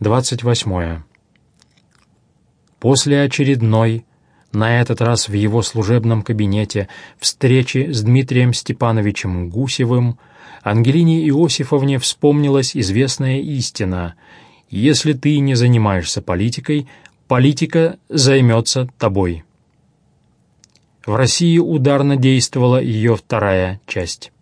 28. После очередной, на этот раз в его служебном кабинете, встречи с Дмитрием Степановичем Гусевым, Ангелине Иосифовне вспомнилась известная истина «Если ты не занимаешься политикой, политика займется тобой». В России ударно действовала ее вторая часть.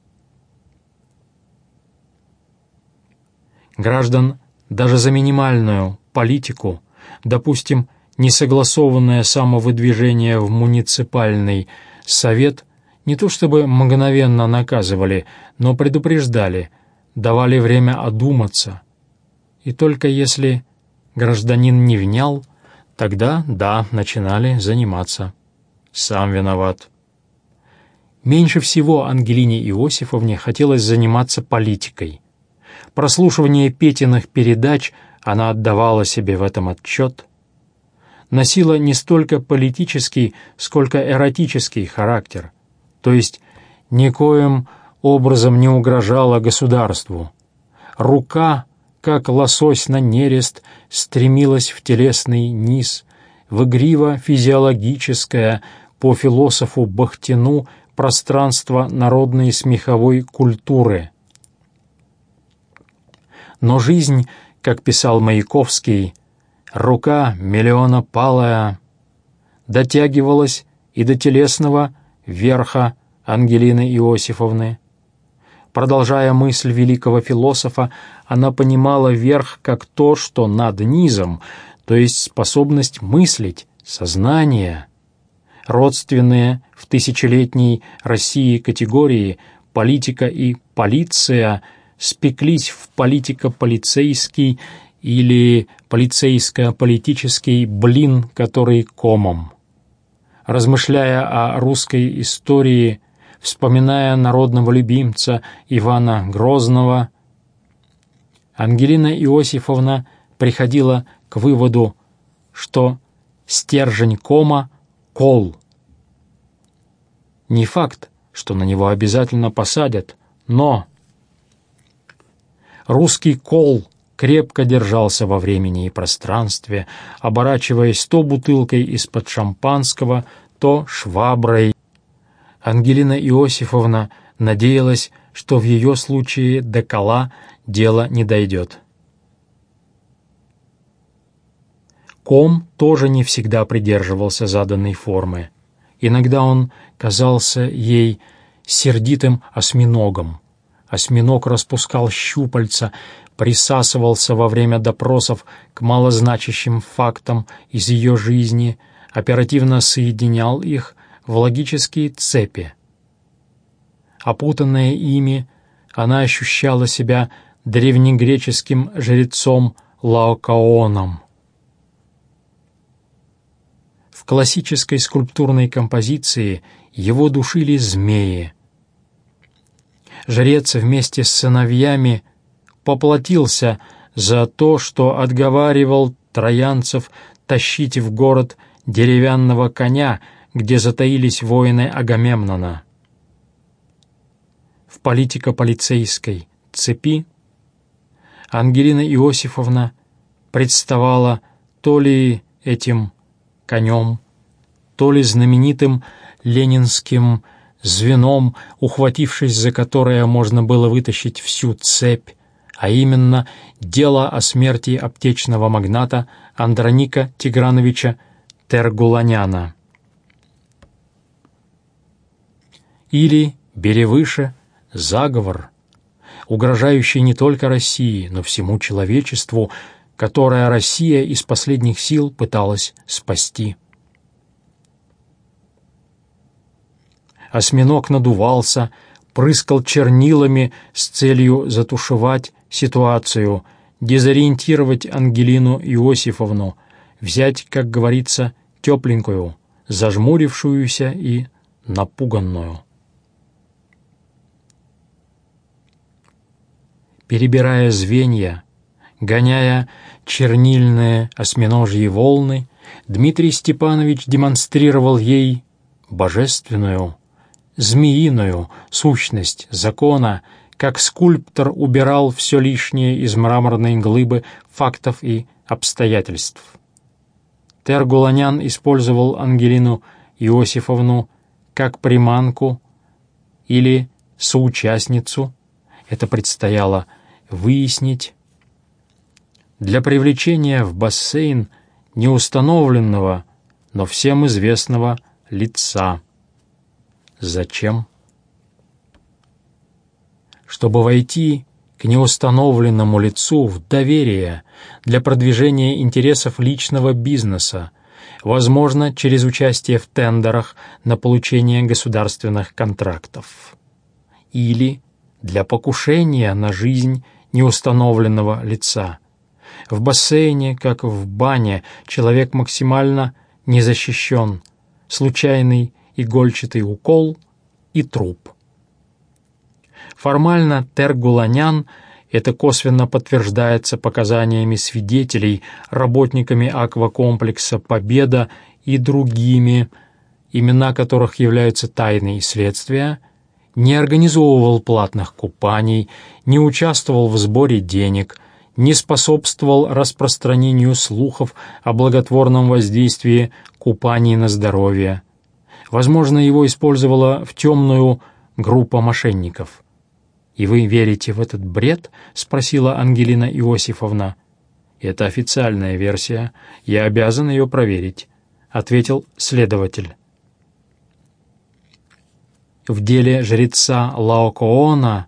Граждан даже за минимальную политику, допустим, несогласованное самовыдвижение в муниципальный совет не то чтобы мгновенно наказывали, но предупреждали, давали время одуматься. И только если гражданин не внял, тогда, да, начинали заниматься. Сам виноват. Меньше всего Ангелине Иосифовне хотелось заниматься политикой. Прослушивание Петиных передач она отдавала себе в этом отчет. Носила не столько политический, сколько эротический характер, то есть никоим образом не угрожала государству. Рука, как лосось на нерест, стремилась в телесный низ, в игриво-физиологическое, по философу Бахтину, пространство народной смеховой культуры — но жизнь, как писал Маяковский, рука миллиона палая, дотягивалась и до телесного верха Ангелины Иосифовны. Продолжая мысль великого философа, она понимала верх как то, что над низом, то есть способность мыслить, сознание. Родственные в тысячелетней России категории политика и полиция – спеклись в политико-полицейский или полицейско-политический блин, который комом. Размышляя о русской истории, вспоминая народного любимца Ивана Грозного, Ангелина Иосифовна приходила к выводу, что стержень кома — кол. Не факт, что на него обязательно посадят, но Русский кол крепко держался во времени и пространстве, оборачиваясь то бутылкой из-под шампанского, то шваброй. Ангелина Иосифовна надеялась, что в ее случае до кола дело не дойдет. Ком тоже не всегда придерживался заданной формы. Иногда он казался ей сердитым осьминогом, Осьминог распускал щупальца, присасывался во время допросов к малозначащим фактам из ее жизни, оперативно соединял их в логические цепи. Опутанная ими, она ощущала себя древнегреческим жрецом Лаокаоном. В классической скульптурной композиции его душили змеи — жрец вместе с сыновьями поплатился за то, что отговаривал троянцев тащить в город деревянного коня, где затаились воины Агамемнона. В политико-полицейской цепи Ангелина Иосифовна представала то ли этим конем, то ли знаменитым ленинским звеном, ухватившись за которое можно было вытащить всю цепь, а именно дело о смерти аптечного магната Андроника Тиграновича Тергуланяна. Или, бери выше, заговор, угрожающий не только России, но всему человечеству, которое Россия из последних сил пыталась спасти. Осьминог надувался, прыскал чернилами с целью затушевать ситуацию, дезориентировать Ангелину Иосифовну, взять, как говорится, тепленькую, зажмурившуюся и напуганную. Перебирая звенья, гоняя чернильные осьминожьи волны, Дмитрий Степанович демонстрировал ей божественную, змеиную сущность закона, как скульптор убирал все лишнее из мраморной глыбы фактов и обстоятельств. Тергуланян использовал Ангелину Иосифовну как приманку или соучастницу, это предстояло выяснить, для привлечения в бассейн неустановленного, но всем известного лица. Зачем? Чтобы войти к неустановленному лицу в доверие для продвижения интересов личного бизнеса, возможно, через участие в тендерах на получение государственных контрактов. Или для покушения на жизнь неустановленного лица. В бассейне, как в бане, человек максимально не защищен. Случайный игольчатый укол и труп. Формально Тергуланян это косвенно подтверждается показаниями свидетелей, работниками аквакомплекса «Победа» и другими, имена которых являются тайной следствия, не организовывал платных купаний, не участвовал в сборе денег, не способствовал распространению слухов о благотворном воздействии купаний на здоровье. Возможно, его использовала в темную группа мошенников. «И вы верите в этот бред?» — спросила Ангелина Иосифовна. «Это официальная версия. Я обязан ее проверить», — ответил следователь. В деле жреца Лаокоона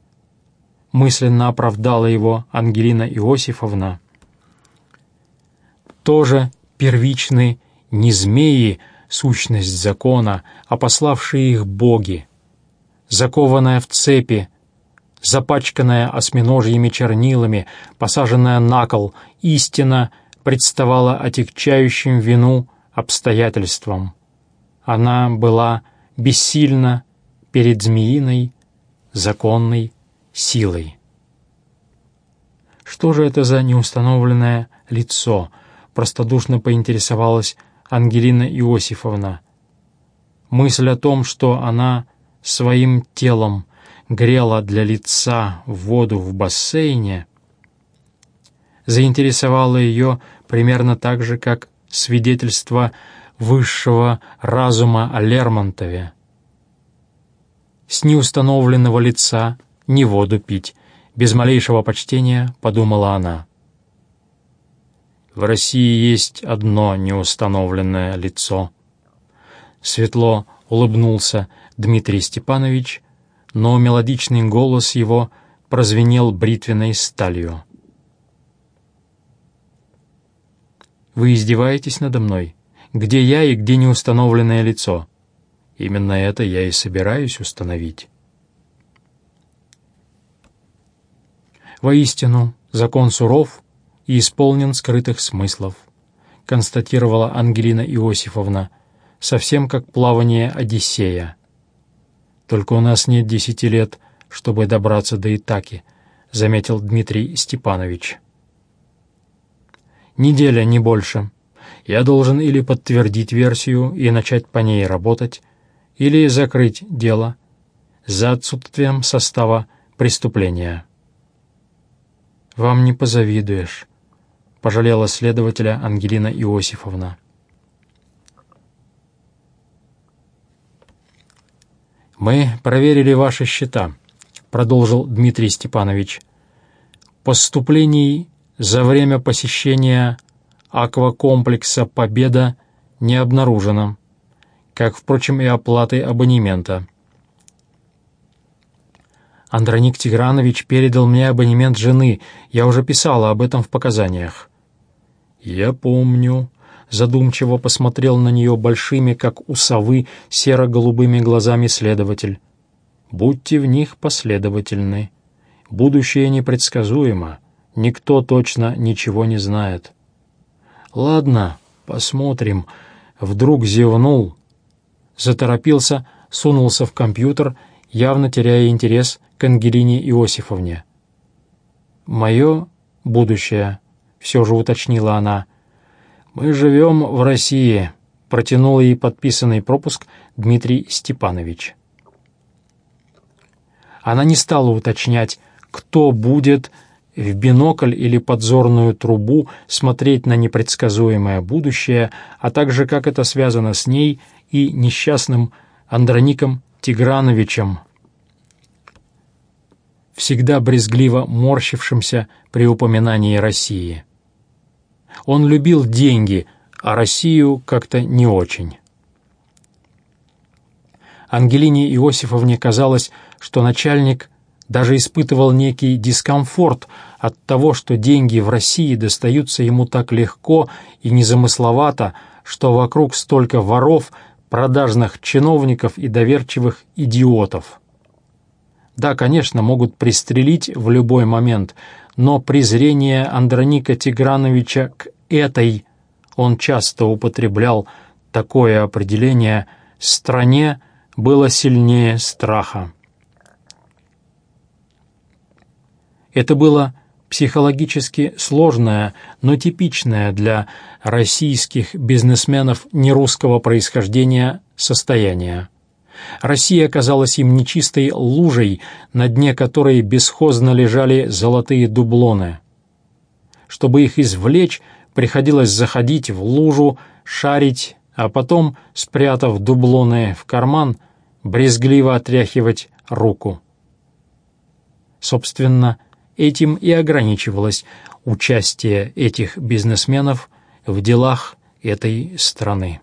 мысленно оправдала его Ангелина Иосифовна. Тоже первичны не змеи, сущность закона, а пославшие их боги. Закованная в цепи, запачканная осьминожьими чернилами, посаженная на кол, истина представала отягчающим вину обстоятельством. Она была бессильна перед змеиной, законной силой. Что же это за неустановленное лицо? Простодушно поинтересовалась Ангелина Иосифовна. Мысль о том, что она своим телом грела для лица воду в бассейне, заинтересовало ее примерно так же, как свидетельство высшего разума о Лермонтове. С неустановленного лица не воду пить, без малейшего почтения, подумала она. В России есть одно неустановленное лицо. Светло улыбнулся Дмитрий Степанович но мелодичный голос его прозвенел бритвенной сталью. «Вы издеваетесь надо мной? Где я и где неустановленное лицо? Именно это я и собираюсь установить». Воистину, закон суров и исполнен скрытых смыслов, констатировала Ангелина Иосифовна, совсем как плавание Одиссея. Только у нас нет десяти лет, чтобы добраться до Итаки», — заметил Дмитрий Степанович. «Неделя, не больше. Я должен или подтвердить версию и начать по ней работать, или закрыть дело за отсутствием состава преступления». «Вам не позавидуешь», — пожалела следователя Ангелина Иосифовна. «Мы проверили ваши счета», — продолжил Дмитрий Степанович. «Поступлений за время посещения аквакомплекса «Победа» не обнаружено, как, впрочем, и оплаты абонемента». Андроник Тигранович передал мне абонемент жены. Я уже писала об этом в показаниях. «Я помню», задумчиво посмотрел на нее большими, как у совы, серо-голубыми глазами следователь. «Будьте в них последовательны. Будущее непредсказуемо. Никто точно ничего не знает». «Ладно, посмотрим». Вдруг зевнул, заторопился, сунулся в компьютер, явно теряя интерес к Ангелине Иосифовне. «Мое будущее», — все же уточнила она, — «Мы живем в России», — протянул ей подписанный пропуск Дмитрий Степанович. Она не стала уточнять, кто будет в бинокль или подзорную трубу смотреть на непредсказуемое будущее, а также как это связано с ней и несчастным Андроником Тиграновичем, всегда брезгливо морщившимся при упоминании России. Он любил деньги, а Россию как-то не очень. Ангелине Иосифовне казалось, что начальник даже испытывал некий дискомфорт от того, что деньги в России достаются ему так легко и незамысловато, что вокруг столько воров, продажных чиновников и доверчивых идиотов. Да, конечно, могут пристрелить в любой момент, но презрение Андроника Тиграновича к этой, он часто употреблял такое определение, стране было сильнее страха. Это было психологически сложное, но типичное для российских бизнесменов нерусского происхождения состояние. Россия казалась им нечистой лужей, на дне которой бесхозно лежали золотые дублоны. Чтобы их извлечь, приходилось заходить в лужу, шарить, а потом, спрятав дублоны в карман, брезгливо отряхивать руку. Собственно, этим и ограничивалось участие этих бизнесменов в делах этой страны.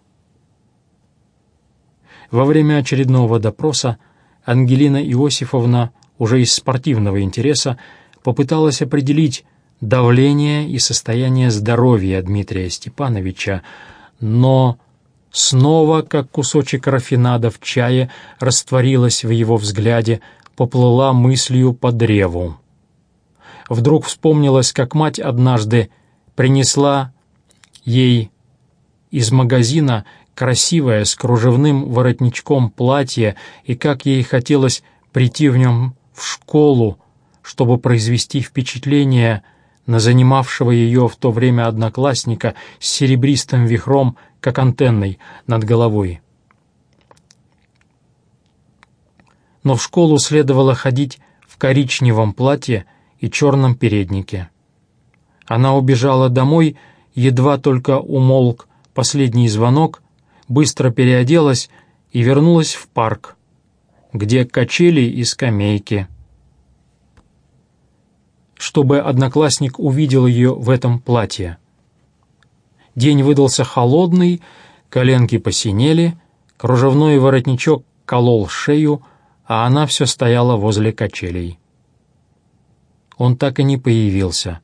Во время очередного допроса Ангелина Иосифовна уже из спортивного интереса попыталась определить давление и состояние здоровья Дмитрия Степановича, но снова, как кусочек рафинада в чае, растворилась в его взгляде, поплыла мыслью по древу. Вдруг вспомнилось, как мать однажды принесла ей из магазина красивое с кружевным воротничком платье, и как ей хотелось прийти в нем в школу, чтобы произвести впечатление на занимавшего ее в то время одноклассника с серебристым вихром, как антенной, над головой. Но в школу следовало ходить в коричневом платье и черном переднике. Она убежала домой, едва только умолк последний звонок, быстро переоделась и вернулась в парк, где качели и скамейки. Чтобы одноклассник увидел ее в этом платье. День выдался холодный, коленки посинели, кружевной воротничок колол шею, а она все стояла возле качелей. Он так и не появился.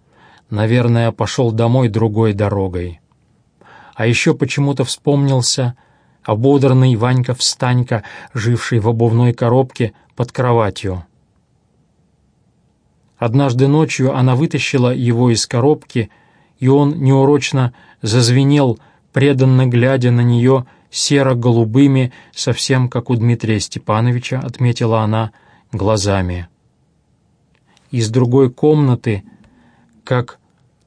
Наверное, пошел домой другой дорогой. А еще почему-то вспомнился ободранный Ванька-встанька, живший в обувной коробке под кроватью. Однажды ночью она вытащила его из коробки, и он неурочно зазвенел, преданно глядя на нее серо-голубыми, совсем как у Дмитрия Степановича, отметила она, глазами. Из другой комнаты, как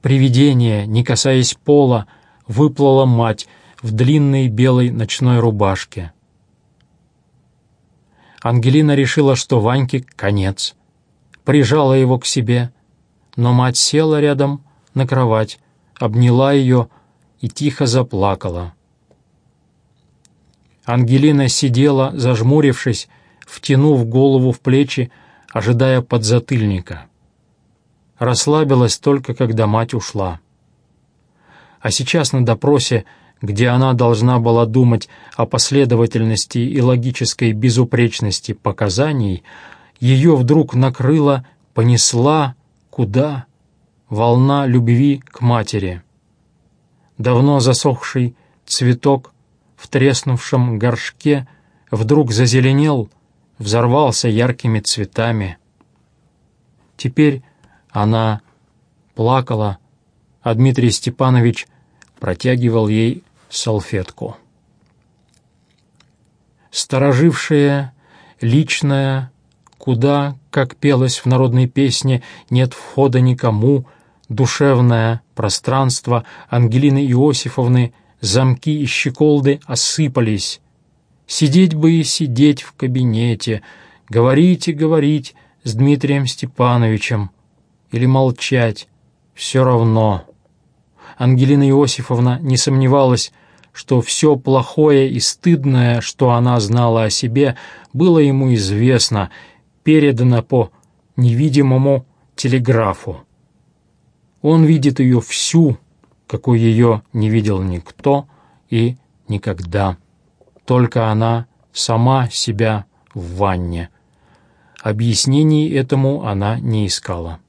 привидение, не касаясь пола, выплыла мать в длинной белой ночной рубашке. Ангелина решила, что Ваньке конец. Прижала его к себе, но мать села рядом на кровать, обняла ее и тихо заплакала. Ангелина сидела, зажмурившись, втянув голову в плечи, ожидая подзатыльника. Расслабилась только, когда мать ушла а сейчас на допросе, где она должна была думать о последовательности и логической безупречности показаний, ее вдруг накрыла, понесла куда? Волна любви к матери. Давно засохший цветок в треснувшем горшке вдруг зазеленел, взорвался яркими цветами. Теперь она плакала, а Дмитрий Степанович протягивал ей салфетку. Сторожившая, личная, куда, как пелось в народной песне, нет входа никому, душевное пространство Ангелины Иосифовны, замки и щеколды осыпались. Сидеть бы и сидеть в кабинете, говорить и говорить — с Дмитрием Степановичем или молчать, все равно. Ангелина Иосифовна не сомневалась, что все плохое и стыдное, что она знала о себе, было ему известно, передано по невидимому телеграфу. Он видит ее всю, какой ее не видел никто и никогда. Только она сама себя в ванне. Объяснений этому она не искала.